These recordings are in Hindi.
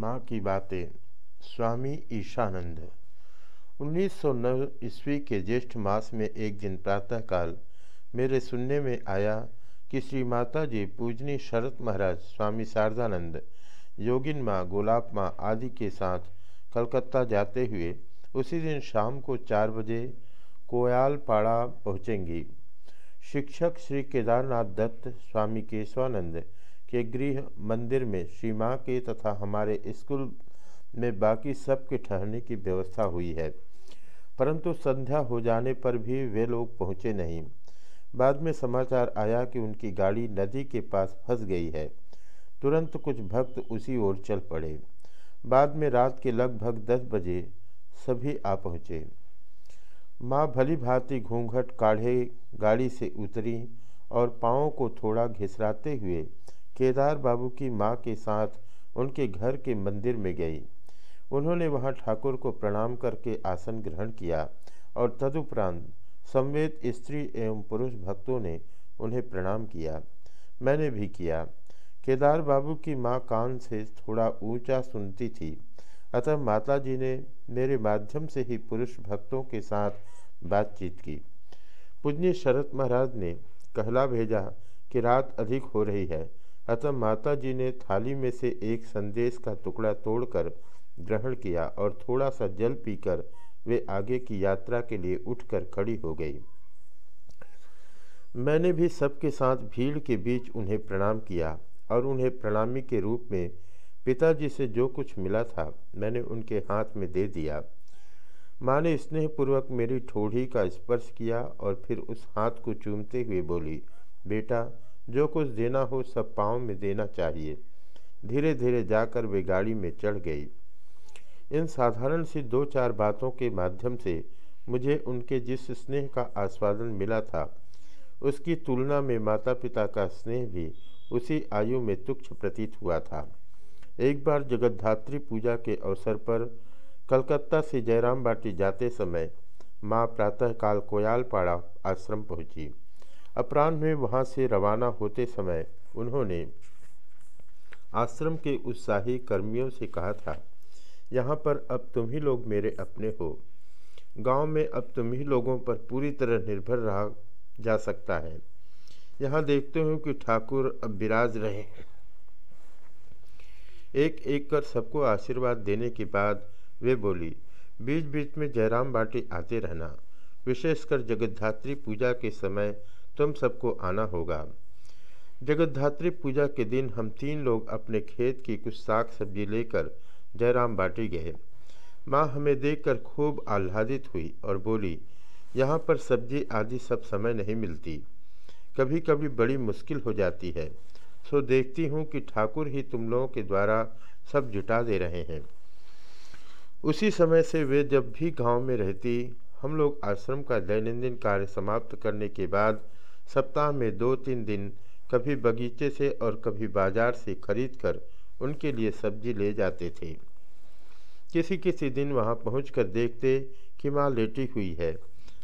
माँ की बातें। स्वामी ईशानंद। 1909 ईस्वी के ज्येष्ठ मास में एक दिन प्रातःकाल मेरे सुनने में आया कि श्री माता जी पूजनी शरत महाराज, स्वामी शारदानंद, योगिन माँ, गोलाब माँ आदि के साथ कलकत्ता जाते हुए उसी दिन शाम को चार बजे कोयालपाड़ा पहुँचेंगी। शिक्षक श्री केदारनाथ दत्त, स्वामी केशवानंद के गृह मंदिर में श्री माँ के तथा हमारे स्कूल में बाकी सब के ठहरने की व्यवस्था हुई है। परंतु संध्या हो जाने पर भी वे लोग पहुँचे नहीं। बाद में समाचार आया कि उनकी गाड़ी नदी के पास फंस गई है। तुरंत कुछ भक्त उसी ओर चल पड़े। बाद में रात के लगभग दस बजे सभी आ पहुँचे। माँ भली भांति घूंघट काढ़े गाड़ी से उतरी और पाँव को थोड़ा घिसराते हुए केदार बाबू की माँ के साथ उनके घर के मंदिर में गई। उन्होंने वहाँ ठाकुर को प्रणाम करके आसन ग्रहण किया और तदुपरांत संवेद स्त्री एवं पुरुष भक्तों ने उन्हें प्रणाम किया। मैंने भी किया। केदार बाबू की माँ कान से थोड़ा ऊँचा सुनती थी। अतः माता जी ने मेरे माध्यम से ही पुरुष भक्तों के साथ बातचीत की। पूज्य शरत महाराज ने कहला भेजा कि रात अधिक हो रही है। अतः माता जी ने थाली में से एक संदेश का टुकड़ा तोड़कर ग्रहण किया और थोड़ा सा जल पीकर वे आगे की यात्रा के लिए उठकर खड़ी हो गई। मैंने भी सबके साथ भीड़ के बीच उन्हें प्रणाम किया और उन्हें प्रणामी के रूप में पिताजी से जो कुछ मिला था मैंने उनके हाथ में दे दिया। माँ ने स्नेहपूर्वक मेरी ठोड़ी का स्पर्श किया और फिर उस हाथ को चूमते हुए बोली, बेटा जो कुछ देना हो सब पाँव में देना चाहिए। धीरे धीरे जाकर वे गाड़ी में चढ़ गई। इन साधारण सी दो चार बातों के माध्यम से मुझे उनके जिस स्नेह का आस्वादन मिला था, उसकी तुलना में माता पिता का स्नेह भी उसी आयु में तुक्ष प्रतीत हुआ था। एक बार जगद्धात्री पूजा के अवसर पर कलकत्ता से जयराम बाटी जाते समय माँ प्रातःकाल कोयालपाड़ा आश्रम पहुँची। अपराह्न में वहाँ से रवाना होते समय उन्होंने आश्रम के उत्साही कर्मियों से कहा था, यहाँ पर अब तुम ही लोग मेरे अपने हो। गाँव में अब तुम ही लोगों पर पूरी तरह निर्भर रहा जा सकता है। यहाँ देखते हो कि ठाकुर अब विराज रहे हैं एक एक कर सबको आशीर्वाद देने के बाद वे बोली बीच बीच में जयराम बाटी आते रहना। विशेषकर जगद्धात्री पूजा के समय तुम सबको आना होगा। जगतधात्री पूजा के दिन हम तीन लोग अपने खेत की कुछ साग सब्ज़ी लेकर जयराम बाटी गए। माँ हमें देखकर खूब आह्लादित हुई और बोली, यहाँ पर सब्ज़ी आदि सब समय नहीं मिलती। कभी कभी बड़ी मुश्किल हो जाती है। सो देखती हूँ कि ठाकुर ही तुम लोगों के द्वारा सब जुटा दे रहे हैं। उसी समय से वे जब भी गाँव में रहती, हम लोग आश्रम का दैनंदिन कार्य समाप्त करने के बाद सप्ताह में दो तीन दिन कभी बगीचे से और कभी बाज़ार से खरीद कर उनके लिए सब्ज़ी ले जाते थे। किसी किसी दिन वहाँ पहुँच देखते कि माँ लेटी हुई है।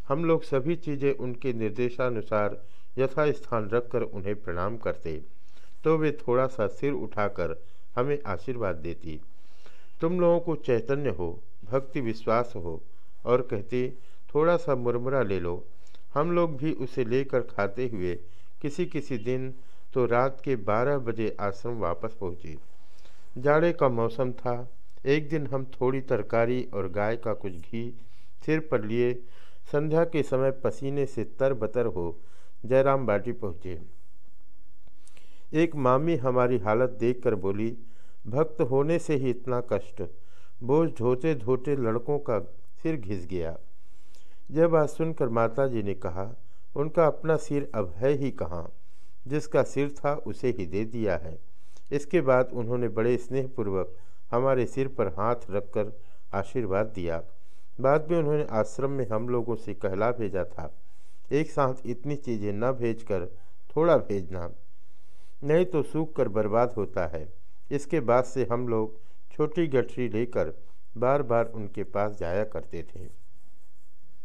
हम लोग सभी चीज़ें उनके निर्देशानुसार यथास्थान रखकर उन्हें प्रणाम करते तो वे थोड़ा सा सिर उठाकर हमें आशीर्वाद देती। तुम लोगों को चैतन्य हो, भक्ति विश्वास हो और कहती थोड़ा सा मुरमुरा ले लो। हम लोग भी उसे लेकर खाते हुए किसी किसी दिन तो रात के 12 बजे आश्रम वापस पहुँचे। जाड़े का मौसम था। एक दिन हम थोड़ी तरकारी और गाय का कुछ घी सिर पर लिए संध्या के समय पसीने से तर बतर हो जयराम बाटी पहुँचे। एक मामी हमारी हालत देखकर बोली, भक्त होने से ही इतना कष्ट। बोझ धोते धोते लड़कों का सिर घिस गया। यह बात सुनकर माता जी ने कहा, उनका अपना सिर अब है ही कहाँ? जिसका सिर था उसे ही दे दिया है। इसके बाद उन्होंने बड़े स्नेहपूर्वक हमारे सिर पर हाथ रखकर आशीर्वाद दिया। बाद में उन्होंने आश्रम में हम लोगों से कहला भेजा था। एक साथ इतनी चीज़ें न भेजकर थोड़ा भेजना, नहीं तो सूख कर बर्बाद होता है। इसके बाद से हम लोग छोटी गठरी लेकर बार बार उनके पास जाया करते थे।